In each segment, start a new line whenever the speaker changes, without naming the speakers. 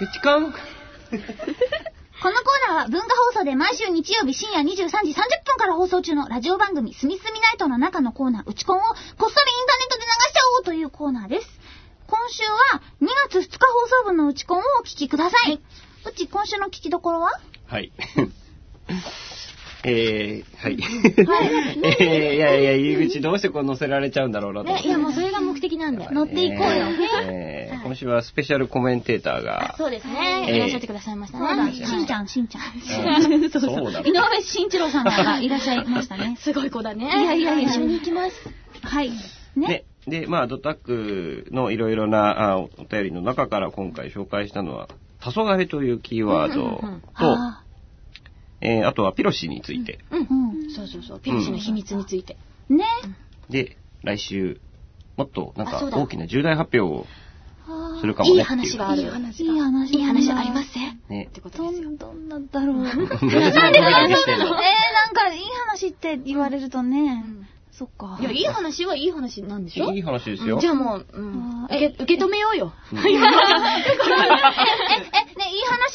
うちかん
このコーナーは文化放送で毎週日曜日深夜23時30分から放送中のラジオ番組すみすみナイトの中のコーナー、うちコンをこっそりインターネットで流しちゃおうというコーナーです。今週は2月2日放送分のうちコンをお聞きください。うち今週の聞きどころは？
はい。えー、はい。えー、いやいや、入り口どうしてこう載せられちゃうんだろうなと。
いやもうそれが目的なんだよ。
乗っていこうよ。
えー今週はスペシャルコメンテーターが、
そうですね。
ええ
いらっしゃってくださいました
そうだ、
ね。
しんちゃん、しんちゃん。
うんそうだ
井上慎一郎さんがいらっしゃいましたね。
すごい子だね。
いやいや
一緒に行きます。
はい。ね。
ね。で、まあ、ドタックのいろいろなあお便りの中から今回紹介したのは、黄昏というキーワードと、
あ
えーあとはピロシについて。
ーうん。
そうそうそう。ピルシの秘密について。
ね。
で、来週、もっとなんか大きな重大発表をするかもね
いい
っていう。
話がある。
いい話いい話
いい話ありますね。
ね
っ。てこと
ど
ですよ。
ん、どんなだろう。なんで
なんな
えー、なんかいい話って言われるとね。そっか。
いや、いい話はいい話なんでしょ
いい話ですよ。
じゃあもう、うん受け受け止めようよ。
え、え、ね、いい話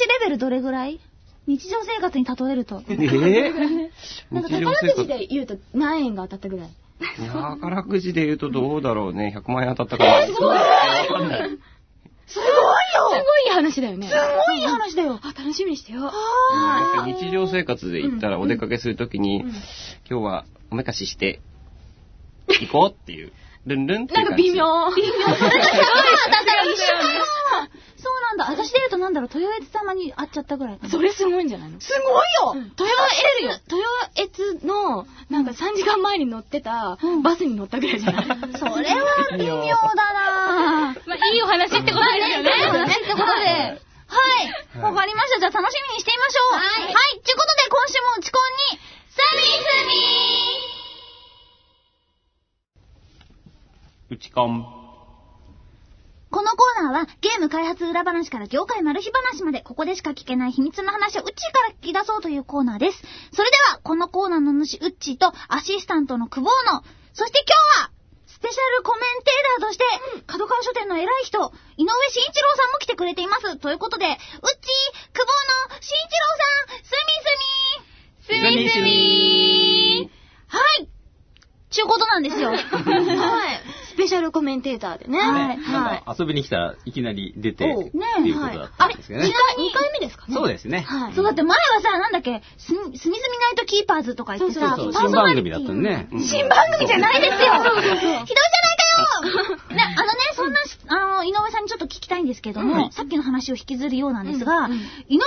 レベルどれぐらい日常生活に例えると。
えー？
なんか宝くじ。で言うと何円が当たったぐらい。
宝くじで言うとどうだろうね。100万円当たったから。すごいわかんない。
すごいよすごい話だよね。す
すごい話だよ。
あ、楽しみにしてよ。
あ
日常生活で言ったらお出かけするときに、
うん
今日はおめかしして、行こうっていう、ルンルンって。
なんか微妙。微妙。
だから一緒だよ。そうなんだ。私で言うとなんだろう、豊悦様に会っちゃったぐらいかな。
それすごいんじゃないの？
すごいよ
豊悦、豊悦の、なんか3時間前に乗ってた
うん
バスに乗ったぐらいじゃない？
それは微妙だなぁ。
まあ、いいお話ってことですよね。
いい話ってことで。はい。わかりました。じゃあ楽しみにうち
こ
のコーナーはゲーム開発裏話から業界マル秘話までここでしか聞けない秘密の話をウッチーから聞き出そうというコーナーです。それでは、このコーナーの主ウッチーとアシスタントの久保の、そして今日は、スペシャルコメンテーターとして、角川書店の偉い人、井上慎一郎さんも来てくれています。ということで、ウッチー、久保の慎一郎さん、すみすみ
すみすみ
はいちゅうことなんですよ。
はい。スペシャルコメンテーターでね。
はい
なんか遊びに来たらいきなり出て、
おう
って
ね
いうことだったんですけどね。
2回、二回目ですかね。
そうですね。
はい。
そうだって前はさ、なんだっけ、すみ、すみナイトキーパーズとか言ってさ、
そう
そう、新番組だったのね。
新番組じゃないですよひどいじゃないかよね、あのね、そんな、あの、井上さんにちょっと聞きたいんですけども、
はい
さっきの話を引きずるようなんですが、
うんうん
井上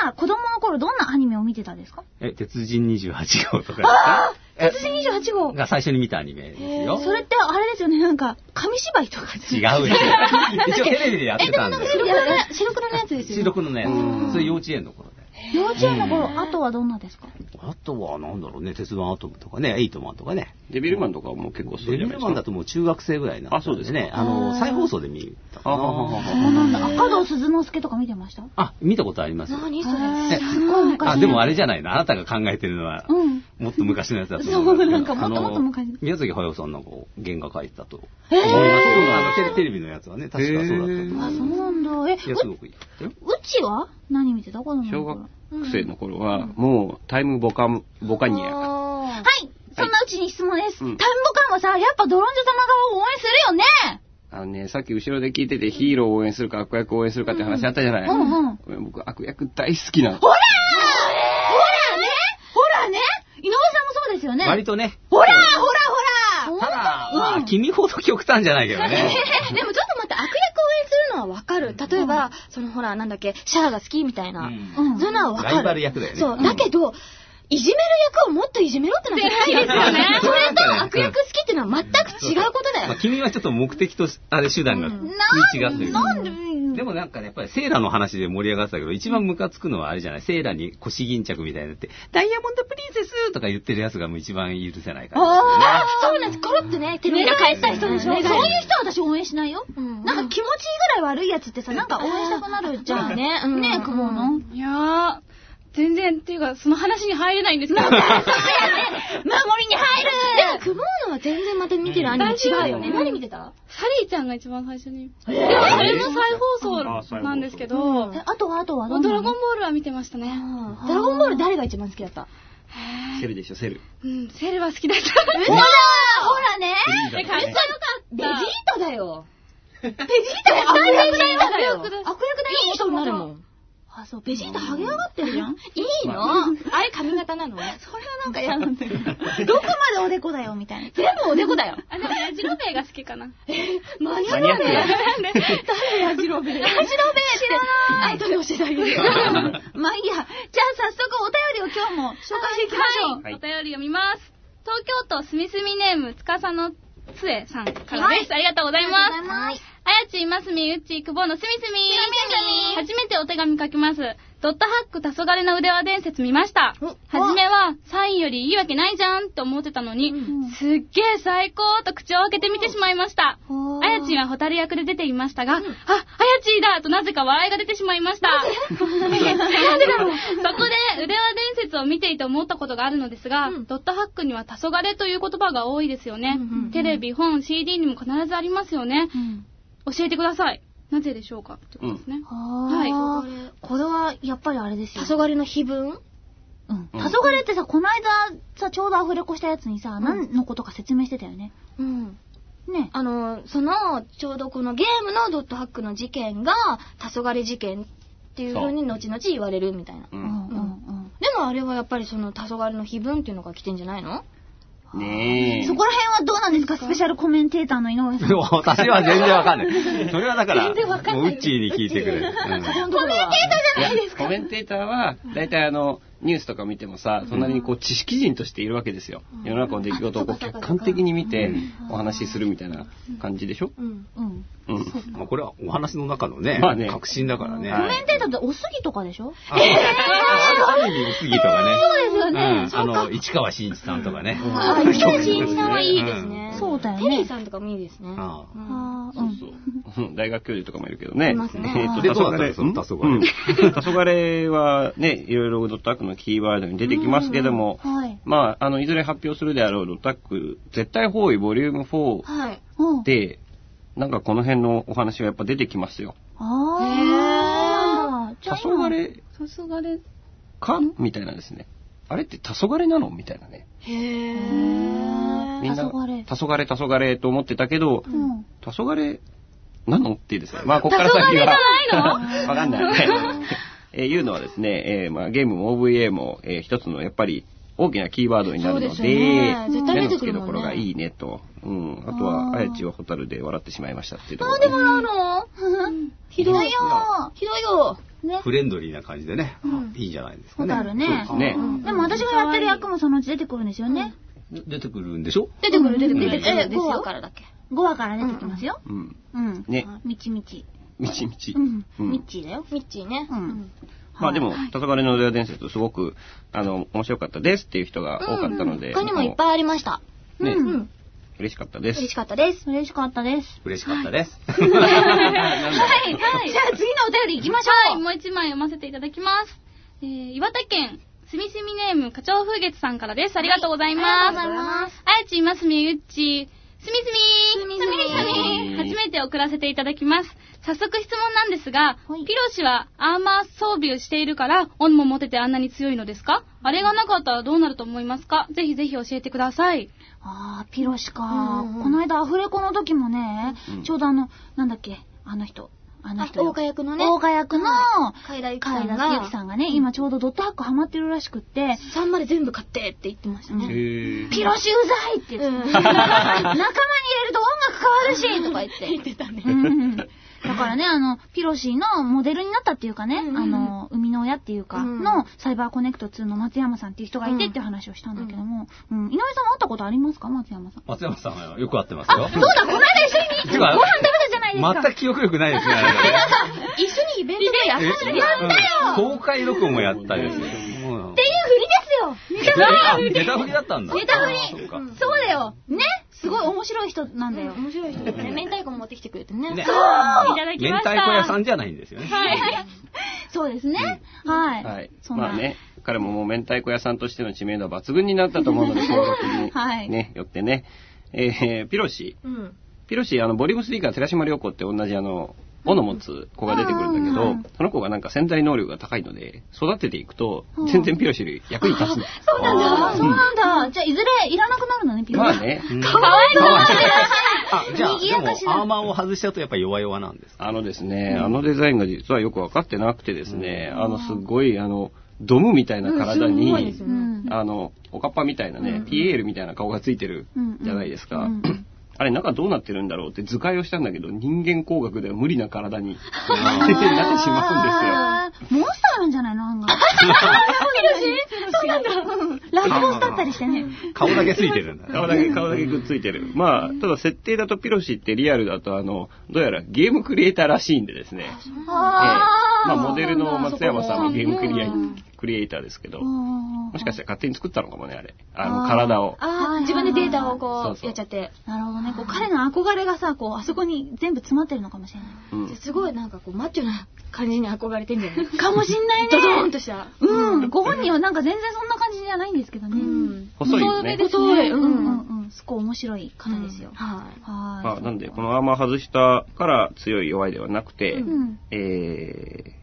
さんは子供の頃どんなアニメを見てたんですか？
え、鉄人28号とかですか？え
鉄人28号。
が最初に見たアニメですよ。
それってあれですよね、なんか、紙芝居とか
違うよ。一応テレビでやってたんで。
白黒の、白黒のやつですよね。
白黒のや
うん
つ。それ幼稚園の頃で。
幼稚園の頃、あとはどんなですか？
あとは、なんだろうね、鉄腕アトムとかね、エイトマンとかね。
デビルマンとかも結構そう
デビ。ルマンだともう中学生ぐらいなん
あそうですか
ね。あの、再放送で見たか
あははは
な。
そうなんだ。赤道鈴之助とか見てました？
あ、見たことありますよ。
何それ？
え
すっごい昔。
あ、でもあれじゃないの？あなたが考えてるのは、
うん。
もっと昔のやつだと思う。
そうなんかもっともっと昔
宮崎駿さんのこう原画描いてたと
え
思いますあのテレビのやつはね、確かそうだった。
あ、そうなんだ。え、
いや、すごくいい
うちは？何見てた子供の
小
頃。
学生の頃は、もうタイムボカム、ボカニア。
は
はい。そんなうちに質問です。
うん
タイムボカンはさ、やっぱドロンジョ様が応援するよね
あのね、さっき後ろで聞いててヒーローを応援するか悪役を応援するかって話あったじゃない？
うんうん。
僕悪役大好きなの。
ほらほらねほらね井上さんもそうですよね。
割とね、
ほらほらほら
ただ、まあ、
うん
君ほど極端じゃないけどね。
でもちょっのはわかる。例えば、そのほら、なんだっけ、シャアが好きみたいな。
うん
うん
そういうのはわかる。
ライバル役だよね
そう。だけど、いじめる役をもっといじめろってなってないですよね。それと悪役好きっていうのは全く違うことだよ。
まあ、君はちょっと目的とし、あれ手段が違ってる。
なんで
でもなんかね、やっぱりセーラの話で盛り上がってたけど、一番ムカつくのはあれじゃないセーラに腰巾着みたいになって、ダイヤモンドプリンセスとか言ってるやつがもう一番許せないから、
あ
そうなんです。コロってね、手のひら返った人でしょ。
そういう人は私応援しないよ。
うん
なんか気持ちいいぐらい悪いやつってさ、なんか応援したくなるじゃん。
ねうん
ねえ、久保の。
いやー、全然、っていうか、その話に入れないんですけど。
守りに入る。
でも、クモーノは全然また見てるアニメ違うよね。何見てた？
サリーちゃんが一番最初に。でもそれの再放送なんですけど、
えあとはあとは
ドラゴンボールは見てましたね。
ドラゴンボール誰が一番好きだった？
セル。でしょ、セル。
うん、セルは好きだった。
ほら！ほらね！
フリーだとね。
ベジータだよ。
ベジータが悪役だよ。
悪役
悪役だよ。
いい人になるもん。
あ、そう、ベジータハゲ上がってるじゃん
いいのあれ髪型なの？
それはなんか嫌なんだよ。どこまでおでこだよ、みたいな。
全部おでこだよ。
あ、でも、ヤジロベイが好きかな。
マニ
マニアックだ。
誰ヤジロベヤジロベって。後で教えてあげる。
まあいいや。じゃあ早速お便りを今日も紹介していきましょう。
はい
お便り読みます。東京都すみすみネームつかさのつえさんからです。ありがとうございます。やち、ますみ、うっち、くぼのすみすみ。初めてお手紙書きます。ドットハック黄昏の腕輪伝説見ました。はじめは、サインよりいいわけないじゃんって思ってたのに、すっげえ最高と口を開けて見てしまいました。あやちんはホタル役で出ていましたが、あ、あやちーだとなぜか笑いが出てしまいました。そこで、腕輪伝説を見ていて思ったことがあるのですが、ドットハックには黄昏という言葉が多いですよね。テレビ、本、CD にも必ずありますよね。
うん
教えてください。なぜでしょうか？ってことですね。
はーこれはやっぱりあれですよ。
黄昏の碑文？
うん。黄昏ってさ、この間さ、ちょうどアフレコしたやつにさ、何のことか説明してたよね。
うん。
ね。
あの、その、ちょうどこのゲームのドットハックの事件が、黄昏事件っていう風に後々言われるみたいな。
う。
うんんうんうん。
でもあれはやっぱりその黄昏の碑文っていうのが来てんじゃないの？
ねえ。
そこら辺はスペシャルコメンテーターの井上さん。
私は全然わかんない。それはだから、もうウッチーに聞いてくれ。うん
コメンテーターじゃないですか。
コメンテーターは、大体あの、ニュースとか見てもさ、隣にこう知識人としているわけですよ。世の中の出来事をこう客観的に見てお話しするみたいな感じでしょ？
うん。
うん。
うん。
まあこれはお話の中のね
まあね、
確信だからね。
はい
コメンテーターっておすぎとかでしょ？
あえー、おすぎとかあの、市川新一さんとかね。
あ、市川新一さんはいいですね。
そうだよね
テリーさんとかもいいですね。
あ
あー
そうそううん。大学教授とかもいるけどね。
いますね
えっと、
で
黄昏
どうだったのその黄昏
うん黄昏はね、いろいろドットアックのキーワードに出てきますけども、
はい。
まあ、あの、いずれ発表するであろうドットアック絶対方位ボリューム4
はい。
うん。
で、なんかこの辺のお話がやっぱ出てきますよ。
あー。じゃあ
黄
今
昏
さすがで、
かみたいなですね。あれって黄昏なの？みたいなね。
へ
へ
ー。
ー。
みんな、
黄昏。
黄昏、黄昏と思ってたけど、
うん。
黄昏なのっていうですね。まあ、ここから先は。わかんない。えーいうのはですね、えーまあ、ゲームも OVA も、えー一つのやっぱり大きなキーワードになるので、
ね絶対
目の付けどころがいいねと。うん。あと
あ
は、
ー
あやちはホタルで笑ってしまいましたっていうところ
なんで笑うの？
ひどいよ
ひどいよ。
ね。
フレンドリーな感じでね、いいんじゃないですかね。
ホタルね。
そうですね
うんでも私がやってる役もそのうち出てくるんですよね。
出てくるんでしょ？
出てくる出てくる。
出てくる
え、5話からだっけ
？5話から出てきますよ。
うん。
うん。
ね。
みちみち。
みちみち。
うん。
うん
ミッチーだよ。
ミッチーね。
うん。
まあでも、
はい
黄昏の電説すごく、あの、面白かったですっていう人が多かったので、
他にもいっぱいありました。
ね、
うん
嬉しかったです。
嬉しかったです。
嬉しかったです。
嬉しかったです。
はい、はい。じゃあ次のお便り行きましょ
はい、もう一枚読ませていただきます。えー、岩手県、すみすみネーム、花鳥風月さんからです。ありがとうございます。
ありがとうございます。
あやち、ますみ、ゆっち、すみすみ。
すみすみ。
すみ初めて送らせていただきます。早速質問なんですが、
はい。
ピロシはアーマー装備をしているから、恩も持ててあんなに強いのですか？あれがなかったらどうなると思いますか？ぜひぜひ教えてください。
あー、ピロシか、
うんうん。
この間アフレコの時もね、
うん。
ちょうどあの、なんだっけ、あの人。あの
あ、
人よ。
大岡役のね。
大岡役の、
海田由紀さんが
由紀さんがね、今ちょうどドットハックハマってるらしくって、
3まで全部買ってって言ってました
へ
ね。
ー。
ピロシうざいって言って、
うん。
仲間に入れると音楽変わるしとか言って。
言ってたね。
うん。だからね、あの、ピロシーのモデルになったっていうかね、
うん。うん
あの、生みの親っていうか、
うん。
の、サイバーコネクト2の松山さんっていう人がいてっていう話をしたんだけども、うん、井上さんは会ったことありますか？松山さん。
松山さんはよく会ってますよ。
あ、そうだ、この間一緒にご飯食べたないですか。
全く記憶力ないですね。
一緒にイベントでやった
え
んだよ。
うん公開録音もやったりです
っていう振りですよ。
あ、ネタ振りだったんだ。
ネタ振り
あそ
うだよ。ね？すごい面白い人なんだよ。
面白い人ね。明太子も持ってきてくれてね。
ね
いただき
明
ました。
太子屋さんじゃないんですよね。
はい。
そうですね。はい。
はい。まあね、彼ももう明太子屋さんとしての知名度は抜群になったと思うので、登録に
はい
ね、よってね。えー、ピロシ。
うん。
ピロシ、あの、ボリューム3から寺島良子って同じあの、斧の持つ子が出てくるんだけど、
うん
その子がなんか潜在能力が高いので、育てていくと、全然ピロシより役に立つ。
そうなんだ。そうなんだ。じゃあ、いずれいらなくなるのね、ピロ
まあね。
かわいいあ、じゃあ、
賑
でも
やかしな。
アーマーを外しちゃうとやっぱ弱々なんですか？
あのですね、あのデザインが実はよくわかってなくてですね、あのすごい、あの、ドムみたいな体に。あの、おかっぱみたいなね、ピエールみたいな顔がついてる
うん
じゃないですか。
うん
あれ中どうなってるんだろうって図解をしたんだけど、人間工学では無理な体に なってしま
あーモンスターなんじゃないの案外。そうなんだ。ラスボスだったりしてね。
顔だけついてるんだ
うんですよ。顔だけ、顔だけくっついてる。まあ、ただ設定だとピロシってリアルだと、あの、どうやらゲームクリエイターらしいんでですね。ええ
あー
まあ、モデルの松山さんもゲームクリエイクリエイターですけど、も
も
しかしたら勝手に作ったのかもね、あれ。あの、体を。
ああ、自分でデータをこう、やっちゃって。
なるほどね。こう彼の憧れがさ、こう、あそこに全部詰まってるのかもしれない。
うん
すごいなんかこう、マッチョな感じに憧れてんじゃない
かもしんないね。
ドドーンとした。
うん。ご本人はなんか全然そんな感じじゃないんですけどね。
うん。
細いよね。
細い。うん
うん
うんうん。すごい面白い方ですよ。
はい。
はい。
まあ、なんで、このアーマー外したから強い弱いではなくて、
うん。
えー、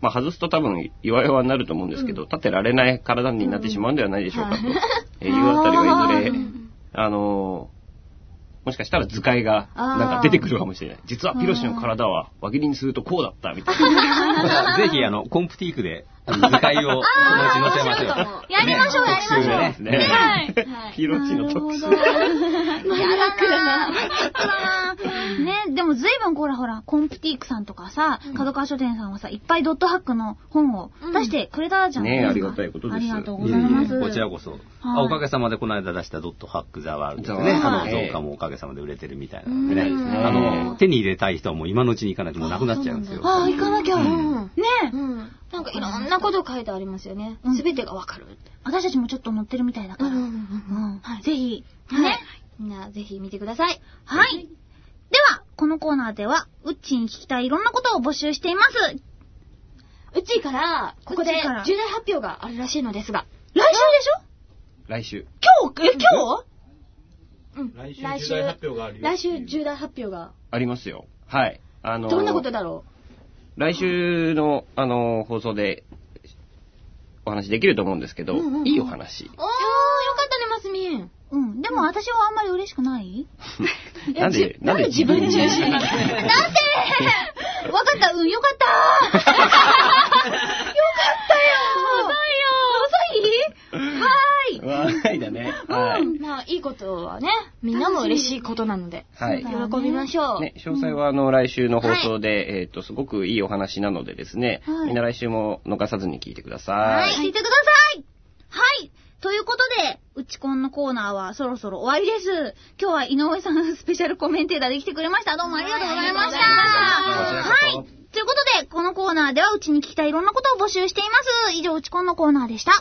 まあ、外すと多分弱々になると思うんですけど、立ってられない体になってしまうんではないでしょうかと、えーいうあたりはいずれ、あのーもしかしたら図解がなんか出てくるかもしれない。実はピロシの体は輪切りにするとこうだったみたいな。
ぜひ、あの、コンプティークで、あの図解を、そのうち載せましょう。
やりましょう、やりましょう。
ね。ピロシの特集。
やだなぁ。ね、でも随分ほらほら、コンプティークさんとかさ、角川書店さんはさ、いっぱいドットハックの本を出してくれたじゃないですか。
ねありがたいことです
ありがとうご
いえ
ざいます。
いえこちらこそ。あおかげさまでこの間出したドットハックザワールドですね。あの、増加もおかげさまで売れてるみたいなのでね。
うん
あの、手に入れたい人はもう今のうちに行かないともうなくなっちゃうんですよ。
ああ、行かなきゃ。
うん。
ね
うん。なんかいろんなこと書いてありますよね
うん。
すべてがわかるって。
私たちもちょっと乗ってるみたいだから。ぜひ、
はい
ね。。
みんなぜひ見てください。
はい。このコーナーでは、うっちに聞きたいいろんなことを募集しています。
うちから、ここで重大発表があるらしいのですが。
来週でしょ？
来週。
今日、え、今日？
うん。
来週重大発表があるよ
来週重大発表が。
ありますよ。はい。あのー
どんなことだろ
来週の、あのー放送でお話できると思うんですけど、
うんうんうん
いいお話。
うおー、よかったね、マスミン。
うん。でも私はあんまり嬉しくない？
なんで、なんで
自分中心
なんで？わかった、うん、よかった。よかったよ。遅い？遅い？はーい。
わーい。だね。はい。
まあ、いいことはね、み。んなも嬉しいことなので、
はい。
喜びましょう。
ね、詳細はあの来週の放送で、えっ、と、すごくいいお話なのでですね、
はい。
みんな来週も逃さずに聞いてください。
はい、聞いてください。はいということで、うちこんのコーナーはそろそろ終わりです。今日は井上さんスペシャルコメンテーターで来てくれました。どうも
ありがとうございました。
はいということで、このコーナーではうちに聞きたいいろんなことを募集しています。以上、うちこんのコーナーでした。